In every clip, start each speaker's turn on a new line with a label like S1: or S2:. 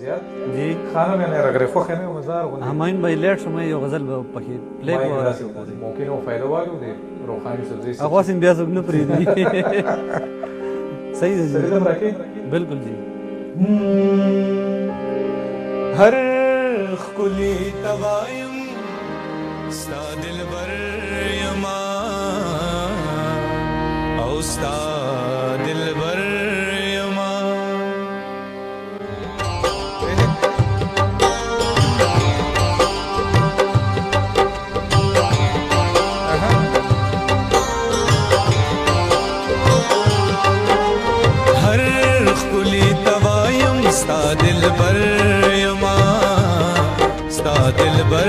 S1: زیات جی خانم یعنی رغره خو خنه مزار غو همین به لیټ سمه یو غزل په کې پلی کو ممکن او فایده وایو دی روخاني سبزی هغه سم بیا زب نه پری دی صحیح دی سلام راکې بالکل جی هر خلی توایم ستا دل بر یما او ستا The bird.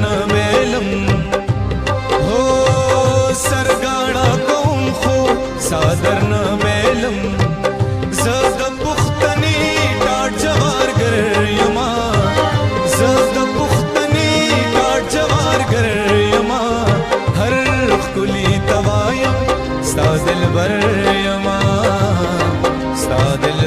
S1: نمیلم هو سرګاڼه کوم خو صادر نمیلم زه د پښتني ټاټ جوارګر یما زه د پښتني ټاټ جوارګر یما هر خلی توایم ستادل بر یما ستادل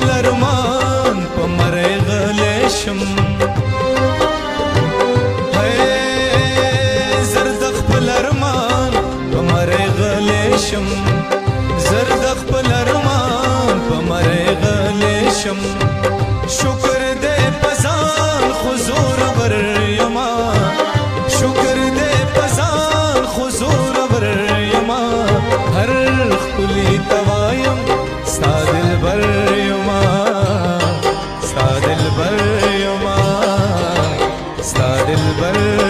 S1: بل ارمان په مرې غلې شم زرد خپل ارمان په مرې غلې شم زرد خپل ارمان په مرې غلې شم شکر دې پزان حضور ور یما شکر دې پزان حضور ور یما هر خپل توایم ستادل بر Khabar